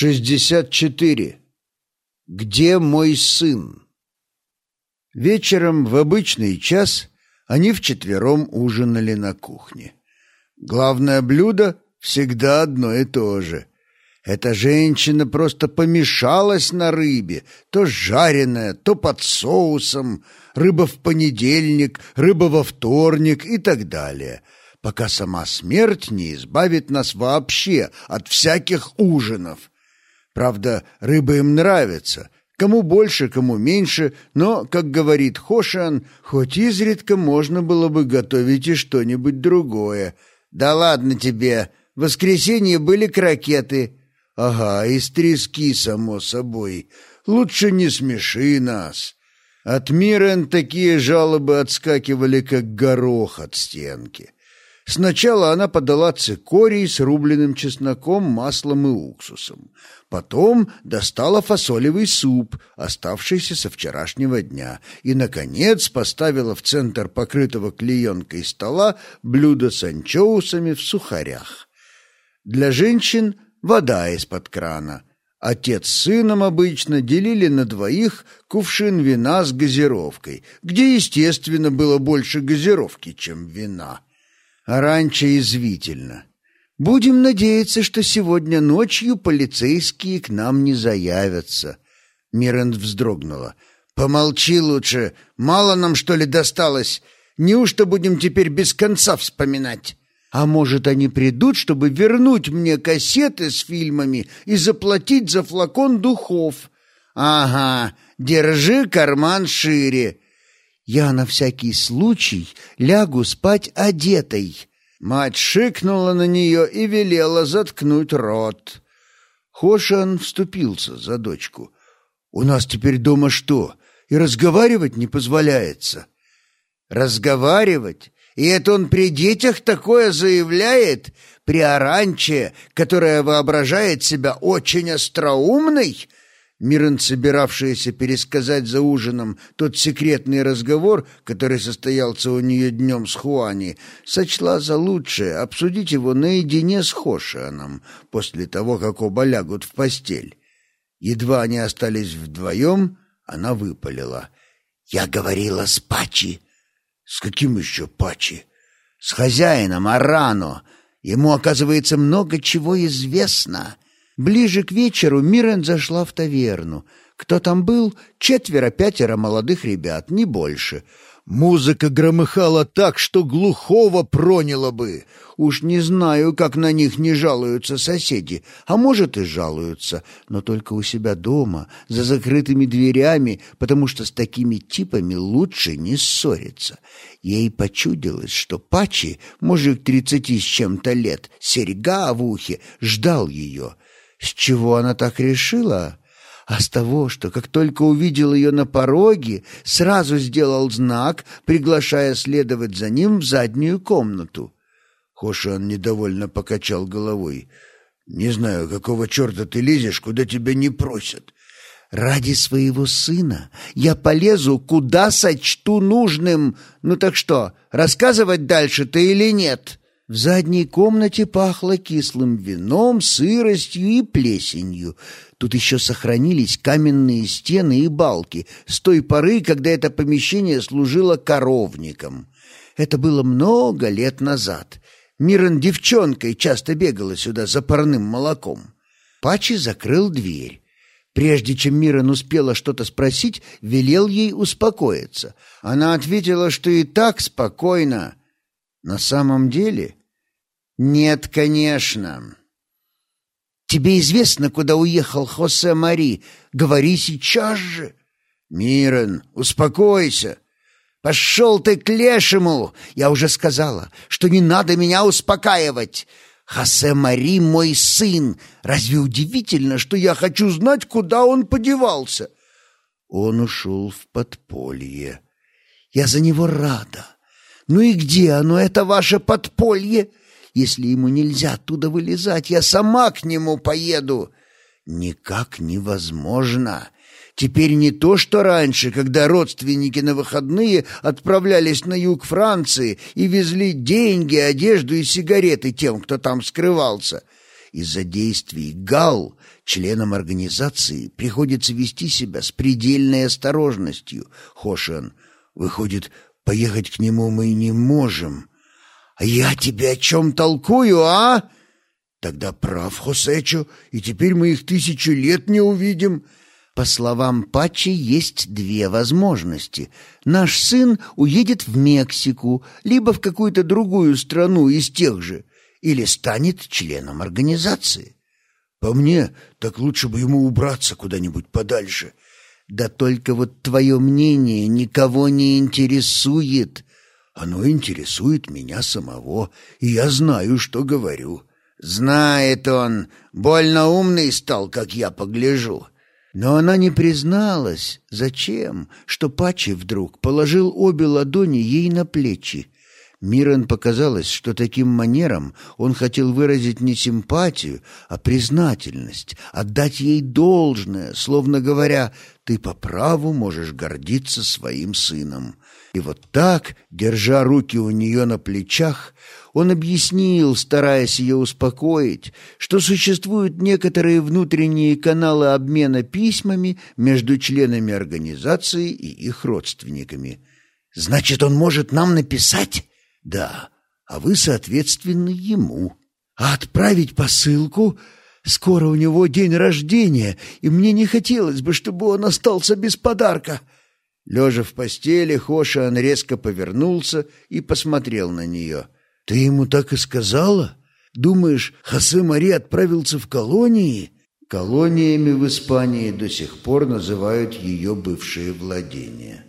64. Где мой сын? Вечером в обычный час они вчетвером ужинали на кухне. Главное блюдо всегда одно и то же. Эта женщина просто помешалась на рыбе, то жареная, то под соусом, рыба в понедельник, рыба во вторник и так далее, пока сама смерть не избавит нас вообще от всяких ужинов. Правда, рыба им нравится, кому больше, кому меньше, но, как говорит Хошан, хоть изредка можно было бы готовить и что-нибудь другое. Да ладно тебе, в воскресенье были крокеты. Ага, из трески, само собой. Лучше не смеши нас. От Мирен такие жалобы отскакивали, как горох от стенки. Сначала она подала цикорий с рубленым чесноком, маслом и уксусом. Потом достала фасолевый суп, оставшийся со вчерашнего дня, и, наконец, поставила в центр покрытого клеенкой стола блюдо с анчоусами в сухарях. Для женщин вода из-под крана. Отец с сыном обычно делили на двоих кувшин вина с газировкой, где, естественно, было больше газировки, чем вина. А раньше извительно. Будем надеяться, что сегодня ночью полицейские к нам не заявятся. Мирен вздрогнула. Помолчи лучше. Мало нам что ли досталось? Неужто будем теперь без конца вспоминать? А может, они придут, чтобы вернуть мне кассеты с фильмами и заплатить за флакон духов? Ага, держи карман шире. Я на всякий случай лягу спать одетой. Мать шикнула на нее и велела заткнуть рот. Хошан вступился за дочку. «У нас теперь дома что, и разговаривать не позволяется?» «Разговаривать? И это он при детях такое заявляет? При Аранче, которая воображает себя очень остроумной?» Мирон, собиравшаяся пересказать за ужином тот секретный разговор, который состоялся у нее днем с Хуани, сочла за лучшее обсудить его наедине с Хошианом после того, как оба лягут в постель. Едва они остались вдвоем, она выпалила. «Я говорила с Пачи». «С каким еще Пачи?» «С хозяином Арано. Ему, оказывается, много чего известно». Ближе к вечеру Мирен зашла в таверну. Кто там был? Четверо-пятеро молодых ребят, не больше. Музыка громыхала так, что глухого проняло бы. Уж не знаю, как на них не жалуются соседи, а может и жалуются, но только у себя дома, за закрытыми дверями, потому что с такими типами лучше не ссориться. Ей почудилось, что Пачи, мужик тридцати с чем-то лет, серьга в ухе, ждал ее — с чего она так решила? А с того, что как только увидел ее на пороге, сразу сделал знак, приглашая следовать за ним в заднюю комнату. Хошан недовольно покачал головой. «Не знаю, какого черта ты лезешь, куда тебя не просят. Ради своего сына я полезу, куда сочту нужным. Ну так что, рассказывать дальше ты или нет?» В задней комнате пахло кислым вином, сыростью и плесенью. Тут еще сохранились каменные стены и балки с той поры, когда это помещение служило коровником. Это было много лет назад. Мирон девчонкой часто бегала сюда за парным молоком. Пачи закрыл дверь. Прежде чем Мирон успела что-то спросить, велел ей успокоиться. Она ответила, что и так спокойно. На самом деле... «Нет, конечно». «Тебе известно, куда уехал Хосе Мари? Говори сейчас же!» «Мирон, успокойся!» «Пошел ты к лешему! Я уже сказала, что не надо меня успокаивать!» «Хосе Мари мой сын! Разве удивительно, что я хочу знать, куда он подевался?» Он ушел в подполье. «Я за него рада. Ну и где оно, это ваше подполье?» Если ему нельзя оттуда вылезать, я сама к нему поеду. Никак невозможно. Теперь не то, что раньше, когда родственники на выходные отправлялись на юг Франции и везли деньги, одежду и сигареты тем, кто там скрывался. Из-за действий ГАЛ членам организации приходится вести себя с предельной осторожностью. Хошен, выходит, поехать к нему мы не можем. Я тебе о чем толкую, а? Тогда прав Хосечо, и теперь мы их тысячу лет не увидим. По словам Патчи, есть две возможности. Наш сын уедет в Мексику, либо в какую-то другую страну из тех же, или станет членом организации. По мне, так лучше бы ему убраться куда-нибудь подальше. Да только вот твое мнение никого не интересует. Оно интересует меня самого, и я знаю, что говорю. Знает он, больно умный стал, как я погляжу. Но она не призналась, зачем, что Пачи вдруг положил обе ладони ей на плечи. Мирон показалось, что таким манером он хотел выразить не симпатию, а признательность, отдать ей должное, словно говоря, «ты по праву можешь гордиться своим сыном». И вот так, держа руки у нее на плечах, он объяснил, стараясь ее успокоить, что существуют некоторые внутренние каналы обмена письмами между членами организации и их родственниками. «Значит, он может нам написать?» «Да, а вы, соответственно, ему. А отправить посылку...» Скоро у него день рождения, и мне не хотелось бы, чтобы он остался без подарка. Лежа в постели, Хошиан резко повернулся и посмотрел на нее. «Ты ему так и сказала? Думаешь, Хосе Мари отправился в колонии?» Колониями в Испании до сих пор называют ее бывшие владения.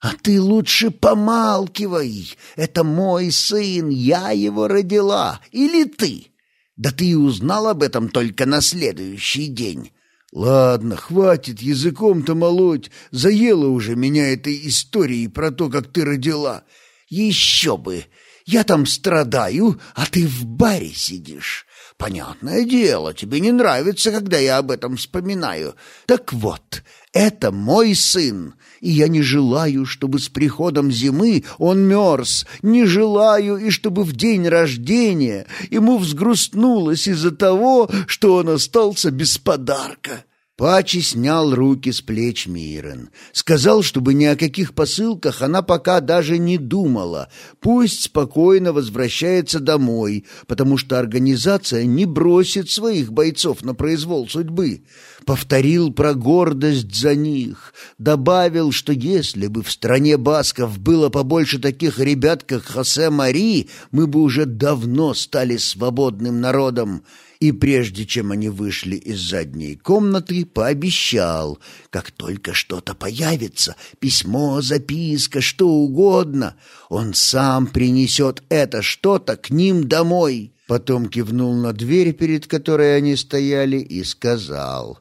«А ты лучше помалкивай! Это мой сын, я его родила! Или ты? Да ты и узнал об этом только на следующий день!» «Ладно, хватит языком-то молоть, заела уже меня этой историей про то, как ты родила!» «Еще бы! Я там страдаю, а ты в баре сидишь. Понятное дело, тебе не нравится, когда я об этом вспоминаю. Так вот, это мой сын, и я не желаю, чтобы с приходом зимы он мерз, не желаю, и чтобы в день рождения ему взгрустнулось из-за того, что он остался без подарка». Пачи снял руки с плеч Мирен. Сказал, чтобы ни о каких посылках она пока даже не думала. Пусть спокойно возвращается домой, потому что организация не бросит своих бойцов на произвол судьбы. Повторил про гордость за них. Добавил, что если бы в стране басков было побольше таких ребят, как Хосе Мари, мы бы уже давно стали свободным народом и прежде чем они вышли из задней комнаты, пообещал, как только что-то появится, письмо, записка, что угодно, он сам принесет это что-то к ним домой. Потом кивнул на дверь, перед которой они стояли, и сказал,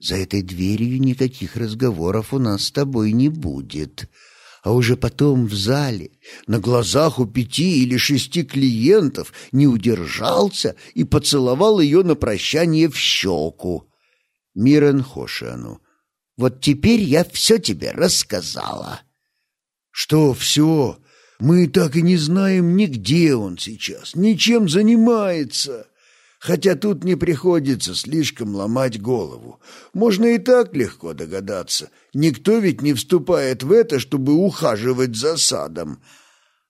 «За этой дверью никаких разговоров у нас с тобой не будет» а уже потом в зале, на глазах у пяти или шести клиентов, не удержался и поцеловал ее на прощание в щеку. Мирен Хошану. «Вот теперь я все тебе рассказала». «Что все? Мы так и не знаем, нигде он сейчас, ничем занимается». Хотя тут не приходится слишком ломать голову. Можно и так легко догадаться. Никто ведь не вступает в это, чтобы ухаживать за садом.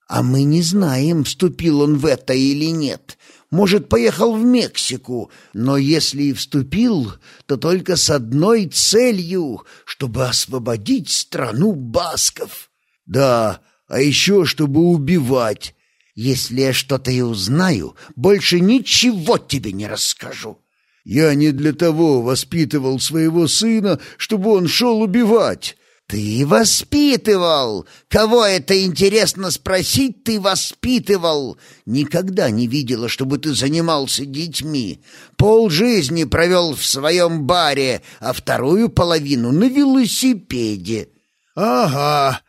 А мы не знаем, вступил он в это или нет. Может, поехал в Мексику, но если и вступил, то только с одной целью, чтобы освободить страну басков. Да, а еще чтобы убивать, если я что-то и узнаю, больше ничего тебе не расскажу. Я не для того воспитывал своего сына, чтобы он шел убивать. Ты воспитывал! Кого это интересно спросить, ты воспитывал! Никогда не видела, чтобы ты занимался детьми. Пол жизни провел в своем баре, а вторую половину на велосипеде. Ага,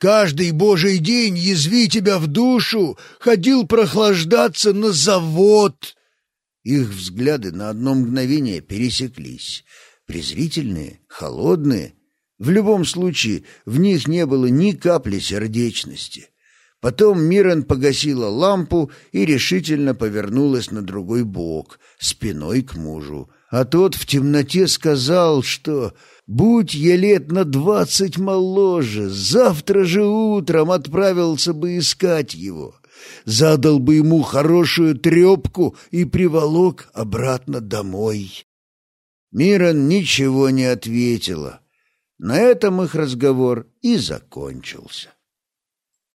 Каждый божий день язви тебя в душу, ходил прохлаждаться на завод. Их взгляды на одно мгновение пересеклись. Презрительные, холодные. В любом случае, в них не было ни капли сердечности. Потом Мирон погасила лампу и решительно повернулась на другой бок, спиной к мужу. А тот в темноте сказал, что «Будь я лет на двадцать моложе, завтра же утром отправился бы искать его, задал бы ему хорошую трепку и приволок обратно домой». Мирон ничего не ответила. На этом их разговор и закончился.